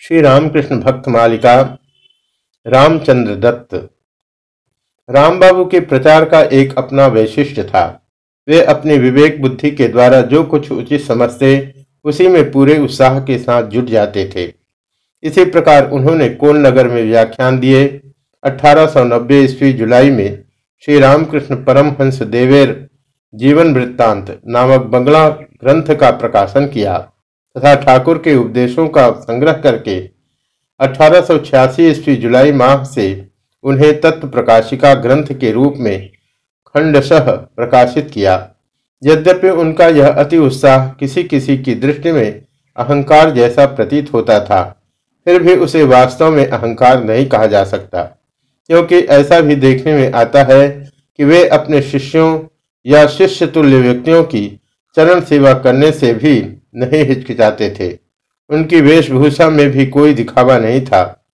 श्री रामकृष्ण भक्त मालिका, रामचंद्र दत्त। राम बाबू के प्रचार का एक अपना वैशिष्ट था। वे अपनी विवेक बुद्धि के द्वारा जो कुछ उचित समझते, उसी में पूरे उत्साह के साथ जुट जाते थे। इसी प्रकार उन्होंने कोल नगर में व्याख्यान दिए। 1890 ईस्वी जुलाई में श्री रामकृष्ण परमहंस देवेर जीवन वृत्तांत नामक बंगला ग्रंथ का प्रकाशन किया। तथा ठाकुर के उपदेशों का संग्रह करके अठारह ईस्वी जुलाई माह से उन्हें तत्व प्रकाशिका ग्रंथ के रूप में खंडशः प्रकाशित किया। यद्यपि उनका यह अति उत्साह किसी किसी की दृष्टि में अहंकार जैसा प्रतीत होता था, फिर भी उसे वास्तव में अहंकार नहीं कहा जा सकता, क्योंकि ऐसा भी देखने में आता है कि वे अपने शिष्यों या शिष्य तुल्य व्यक्तियों की चरण सेवा करने से भी नहीं हिचकिचाते थे। उनकी वेशभूषा में भी कोई दिखावा नहीं था।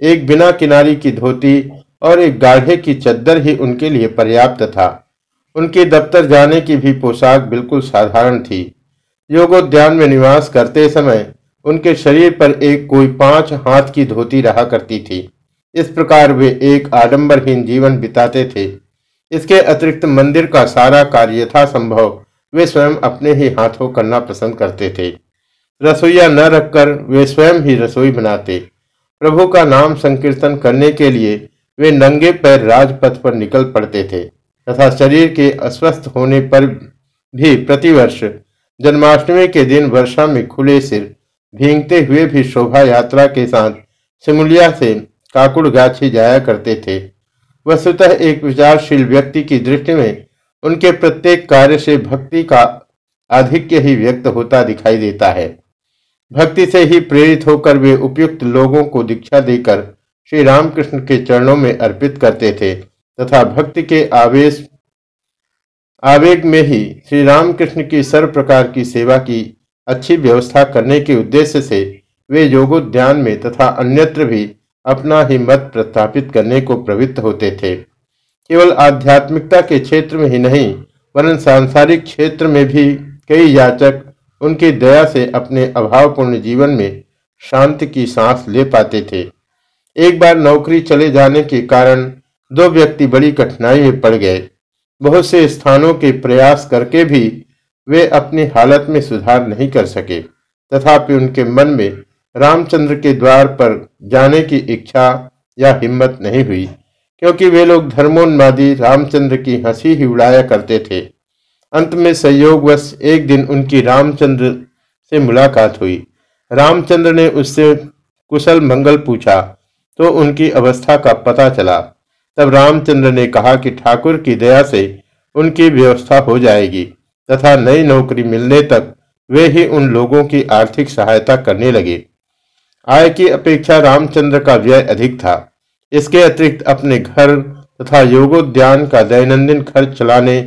एक बिना किनारी की धोती और एक गाढ़े की चद्दर ही उनके लिए पर्याप्त था। उनके दफ्तर जाने की भी पोशाक बिल्कुल साधारण थी। योगोद्यान में निवास करते समय उनके शरीर पर एक कोई पाँच हाथ की धोती रहा करती थी। इस प्रकार वे एक आडंबरहीन जीवन बिताते थे। इसके अतिरिक्त मंदिर का सारा कार्य यथासंभव वे स्वयं अपने ही हाथों करना पसंद करते थे। रसोईया न रखकर वे स्वयं ही रसोई बनाते। प्रभु का नाम संकीर्तन करने के लिए वे नंगे पैर राजपथ पर निकल पड़ते थे, तथा शरीर के अस्वस्थ होने पर भी प्रतिवर्ष जन्माष्टमी के दिन वर्षा में खुले सिर भींगते हुए भी शोभा यात्रा के साथ सिमुलिया से काकुड़ गाछी जाया करते थे। वस्तुतः एक विचारशील व्यक्ति की दृष्टि में उनके प्रत्येक कार्य से भक्ति का आधिक्य ही व्यक्त होता दिखाई देता है। भक्ति से ही प्रेरित होकर वे उपयुक्त लोगों को दीक्षा देकर श्री रामकृष्ण के चरणों में अर्पित करते थे तथा भक्ति के आवेश, आवेग में ही श्री रामकृष्ण की सर्व प्रकार की सेवा की अच्छी व्यवस्था करने के उद्देश्य से वे योगोद्यान में तथा अन्यत्र भी अपना ही मत प्रस्थापित करने को प्रवृत्त होते थे। केवल आध्यात्मिकता के क्षेत्र में ही नहीं, वरन सांसारिक क्षेत्र में भी कई याचक उनकी दया से अपने अभावपूर्ण जीवन में शांति की सांस ले पाते थे। एक बार नौकरी चले जाने के कारण दो व्यक्ति बड़ी कठिनाई में पड़ गए। बहुत से स्थानों के प्रयास करके भी वे अपनी हालत में सुधार नहीं कर सके, तथापि उनके मन में रामचंद्र के द्वार पर जाने की इच्छा या हिम्मत नहीं हुई। क्योंकि वे लोग धर्मोन्मादी रामचंद्र की हँसी ही उड़ाया करते थे। अंत में संयोगवश एक दिन उनकी रामचंद्र से मुलाकात हुई। रामचंद्र ने उससे कुशल मंगल पूछा तो उनकी अवस्था का पता चला। तब रामचंद्र ने कहा कि ठाकुर की दया से उनकी व्यवस्था हो जाएगी, तथा नई नौकरी मिलने तक वे ही उन लोगों की आर्थिक सहायता करने लगे। आय की अपेक्षा रामचंद्र का व्यय अधिक था। इसके अतिरिक्त अपने घर तथा योगोद्यान का दैनंदिन खर्च चलाने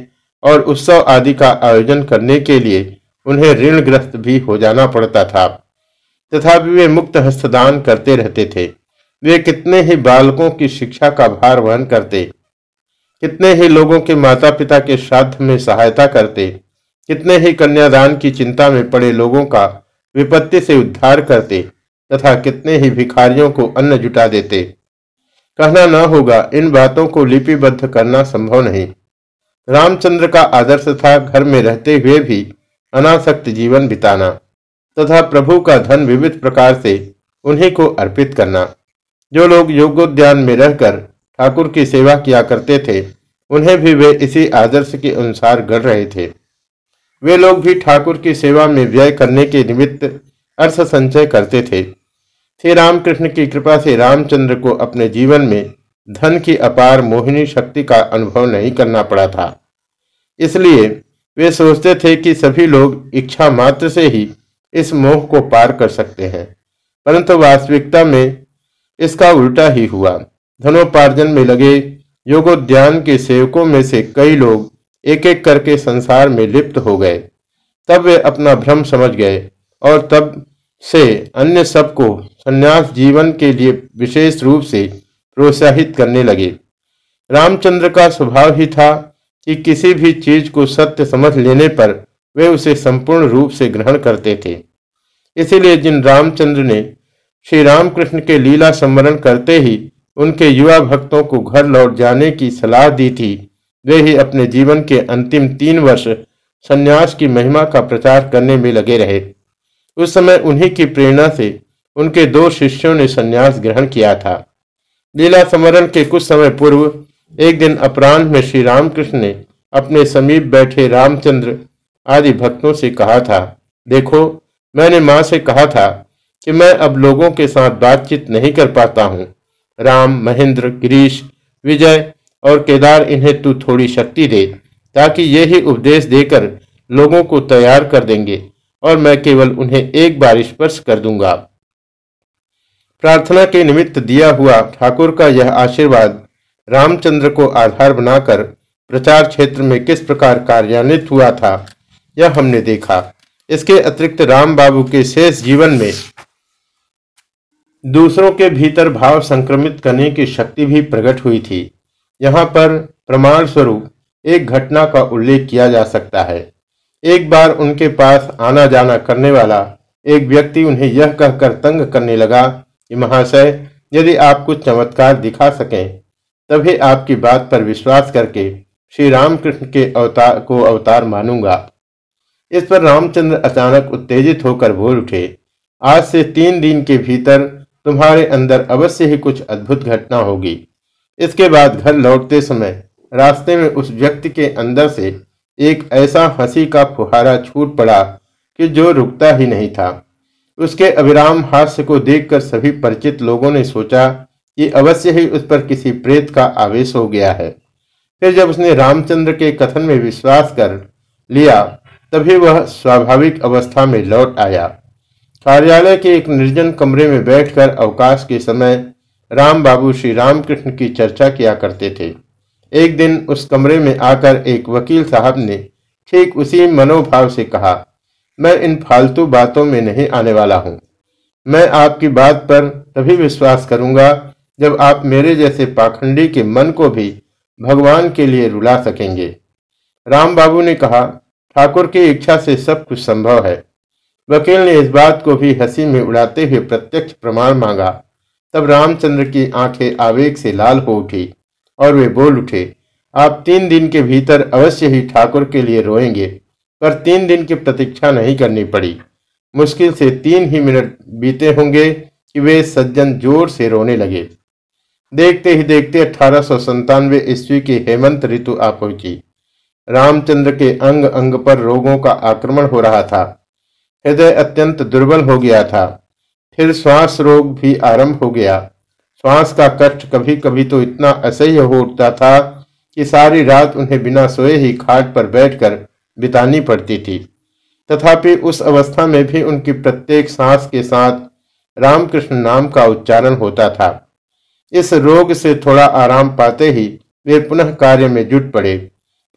और उत्सव आदि का आयोजन करने के लिए उन्हें ऋणग्रस्त भी हो जाना पड़ता था। तथापि वे मुक्त हस्तदान करते रहते थे। वे कितने ही बालकों की शिक्षा का भार वहन करते, कितने ही लोगों के माता पिता के श्राद्ध में सहायता करते, कितने ही कन्यादान की चिंता में पड़े लोगों का विपत्ति से उद्धार करते तथा कितने ही भिखारियों को अन्न जुटा देते। कहना न होगा, इन बातों को लिपिबद्ध करना संभव नहीं। रामचंद्र का आदर्श था घर में रहते हुए भी अनासक्त जीवन बिताना, तथा प्रभु का धन विविध प्रकार से उन्हीं को अर्पित करना। जो लोग योगोद्यान में रहकर ठाकुर की सेवा किया करते थे, उन्हें भी वे इसी आदर्श के अनुसार गढ़ रहे थे। वे लोग भी ठाकुर की सेवा में व्यय करने के निमित्त अर्थ संचय करते थे। श्री रामकृष्ण की कृपा से रामचंद्र को अपने जीवन में धन की अपार मोहिनी शक्ति का अनुभव नहीं करना पड़ा था। इसलिए वे सोचते थे कि सभी लोग इच्छा मात्र से ही इस मोह को पार कर सकते हैं, परंतु वास्तविकता में इसका उल्टा ही हुआ। धनोपार्जन में लगे योगोद्यान के सेवकों में से कई लोग एक एक करके संसार में लिप्त हो गए। तब वे अपना भ्रम समझ गए और तब से अन्य सबको संन्यास जीवन के लिए विशेष रूप से प्रोत्साहित करने लगे। रामचंद्र का स्वभाव ही था कि किसी भी चीज़ को सत्य समझ लेने पर वे उसे संपूर्ण रूप से ग्रहण करते थे। इसीलिए जिन रामचंद्र ने श्री रामकृष्ण के लीला स्मरण करते ही उनके युवा भक्तों को घर लौट जाने की सलाह दी थी, वे ही अपने जीवन के अंतिम तीन वर्ष सन्यास की महिमा का प्रचार करने में लगे रहे। उस समय उन्हीं की प्रेरणा से उनके दो शिष्यों ने सन्यास ग्रहण किया था। लीला समरण के कुछ समय पूर्व, एक दिन अपराह्न में श्री रामकृष्ण ने अपने समीप बैठे रामचंद्र आदि भक्तों से कहा था, देखो, मैंने माँ से कहा था कि मैं अब लोगों के साथ बातचीत नहीं कर पाता हूँ। राम, महेंद्र, गिरीश, विजय और केदार, इन्हें तू थोड़ी शक्ति दे, ताकि ये ही उपदेश देकर लोगों को तैयार कर देंगे और मैं केवल उन्हें एक बार स्पर्श कर दूँगा। प्रार्थना के निमित्त दिया हुआ ठाकुर का यह आशीर्वाद रामचंद्र को आधार बनाकर प्रचार क्षेत्र में किस प्रकार कार्यान्वित हुआ था, यह हमने देखा। इसके अतिरिक्त राम बाबू के शेष जीवन में दूसरों के भीतर भाव संक्रमित करने की शक्ति भी प्रकट हुई थी। यहाँ पर प्रमाण स्वरूप एक घटना का उल्लेख किया जा सकता है। एक बार उनके पास आना जाना करने वाला एक व्यक्ति उन्हें यह कहकर तंग करने लगा महाशय, यदि आप कुछ चमत्कार दिखा सकें, तभी आपकी बात पर विश्वास करके श्री रामकृष्ण के अवतार, को अवतार मानूँगा। इस पर रामचंद्र अचानक उत्तेजित होकर बोल उठे, आज से तीन दिन के भीतर तुम्हारे अंदर अवश्य ही कुछ अद्भुत घटना होगी। इसके बाद घर लौटते समय रास्ते में उस व्यक्ति के अंदर से एक ऐसा हँसी का फुहारा छूट पड़ा कि जो रुकता ही नहीं था। उसके अविराम हास्य को देखकर सभी परिचित लोगों ने सोचा कि अवश्य ही उस पर किसी प्रेत का आवेश हो गया है। फिर जब उसने रामचंद्र के कथन में विश्वास कर लिया, तभी वह स्वाभाविक अवस्था में लौट आया। कार्यालय के एक निर्जन कमरे में बैठकर अवकाश के समय राम बाबू श्री रामकृष्ण की चर्चा किया करते थे। एक दिन उस कमरे में आकर एक वकील साहब ने ठीक उसी मनोभाव से कहा मैं इन फालतू बातों में नहीं आने वाला हूँ। मैं आपकी बात पर तभी विश्वास करूँगा जब आप मेरे जैसे पाखंडी के मन को भी भगवान के लिए रुला सकेंगे। राम बाबू ने कहा, ठाकुर की इच्छा से सब कुछ संभव है। वकील ने इस बात को भी हँसी में उड़ाते हुए प्रत्यक्ष प्रमाण मांगा। तब रामचंद्र की आँखें आवेग से लाल हो उठी और वे बोल उठे, आप तीन दिन के भीतर अवश्य ही ठाकुर के लिए रोएँगे। पर तीन दिन की प्रतीक्षा नहीं करनी पड़ी। मुश्किल से तीन ही मिनट बीते होंगे कि वे सज्जन ज़ोर से रोने लगे। देखते ही देखते अठारह सौ ईस्वी की हेमंत ऋतु आ पहुँची। रामचंद्र के अंग अंग पर रोगों का आक्रमण हो रहा था। हृदय अत्यंत दुर्बल हो गया था। फिर श्वास रोग भी आरंभ हो गया। श्वास का कष्ट कभी कभी तो इतना असह्य हो उठता था कि सारी रात उन्हें बिना सोए ही खाट पर बैठकर बितानी पड़ती थी। तथापि उस अवस्था में भी उनकी प्रत्येक सांस के साथ रामकृष्ण नाम का उच्चारण होता था। इस रोग से थोड़ा आराम पाते ही वे पुनः कार्य में जुट पड़े,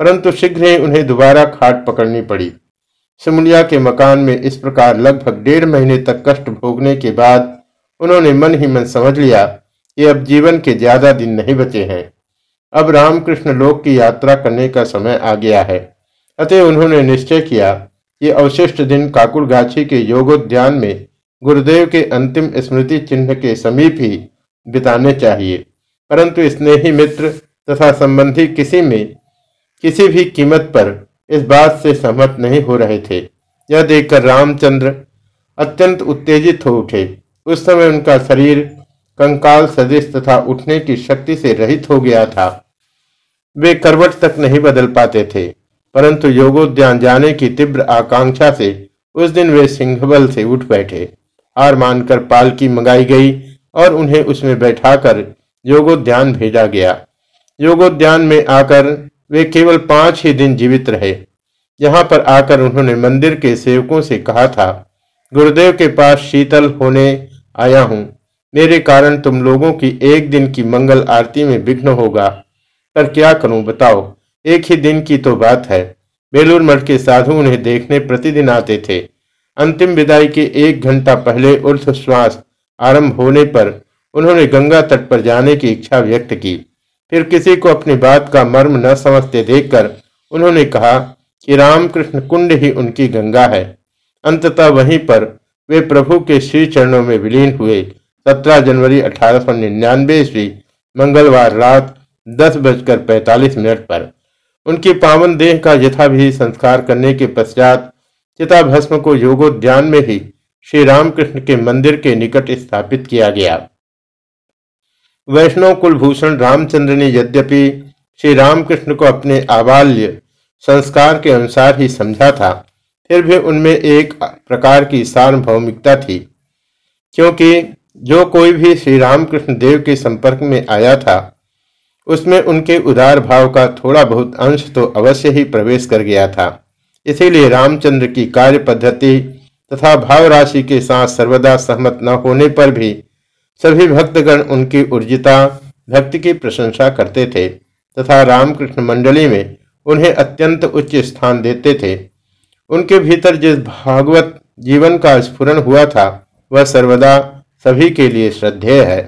परंतु शीघ्र ही उन्हें दोबारा खाट पकड़नी पड़ी। सिमुलिया के मकान में इस प्रकार लगभग डेढ़ महीने तक कष्ट भोगने के बाद उन्होंने मन ही मन समझ लिया कि अब जीवन के ज़्यादा दिन नहीं बचे हैं। अब रामकृष्ण लोक की यात्रा करने का समय आ गया है। अतः उन्होंने निश्चय किया कि अवशिष्ट दिन काकुरगाछी के योगोद्यान में गुरुदेव के अंतिम स्मृति चिन्ह के समीप ही बिताने चाहिए। परंतु स्नेही मित्र तथा संबंधी किसी में, किसी भी कीमत पर इस बात से सहमत नहीं हो रहे थे। यह देखकर रामचंद्र अत्यंत उत्तेजित हो उठे। उस समय उनका शरीर कंकाल सदृश तथा उठने की शक्ति से रहित हो गया था। वे करवट तक नहीं बदल पाते थे। परंतु योगोद्यान जाने की तीव्र आकांक्षा से उस दिन वे सिंहबल से उठ बैठे। हार मानकर पालकी मंगाई गई और उन्हें उसमें बैठाकर योगोद्यान भेजा गया। योगोद्यान में आकर वे केवल पाँच ही दिन जीवित रहे। यहाँ पर आकर उन्होंने मंदिर के सेवकों से कहा था, गुरुदेव के पास शीतल होने आया हूँ। मेरे कारण तुम लोगों की एक दिन की मंगल आरती में विघ्न होगा। पर क्या करूँ बताओ? एक ही दिन की तो बात है। बेलूर मठ के साधु उन्हें देखने प्रतिदिन आते थे। अंतिम विदाई के एक घंटा पहले उर्थ श्वास आरंभ होने पर उन्होंने गंगा तट पर जाने की इच्छा व्यक्त की। फिर किसी को अपनी बात का मर्म न समझते देखकर उन्होंने कहा कि रामकृष्ण कुंड ही उनकी गंगा है। अंततः वहीं पर वे प्रभु के श्री चरणों में विलीन हुए। 17 जनवरी अठारह सौ निन्यानवे ईस्वी मंगलवार रात दस बजकर पैतालीस मिनट पर उनकी पावन देह का यथाविधि संस्कार करने के पश्चात चिता भस्म को योगोद्यान में ही श्री रामकृष्ण के मंदिर के निकट स्थापित किया गया। वैष्णव कुलभूषण रामचंद्र ने यद्यपि श्री रामकृष्ण को अपने आबाल्य संस्कार के अनुसार ही समझा था, फिर भी उनमें एक प्रकार की सार्वभौमिकता थी, क्योंकि जो कोई भी श्री रामकृष्ण देव के संपर्क में आया था उसमें उनके उदार भाव का थोड़ा बहुत अंश तो अवश्य ही प्रवेश कर गया था। इसीलिए रामचंद्र की कार्य पद्धति तथा भाव राशि के साथ सर्वदा सहमत न होने पर भी सभी भक्तगण उनकी ऊर्जिता, भक्ति की प्रशंसा करते थे तथा रामकृष्ण मंडली में उन्हें अत्यंत उच्च स्थान देते थे। उनके भीतर जिस भागवत जीवन का स्फुरन हुआ था, वह सर्वदा सभी के लिए श्रद्धेय है।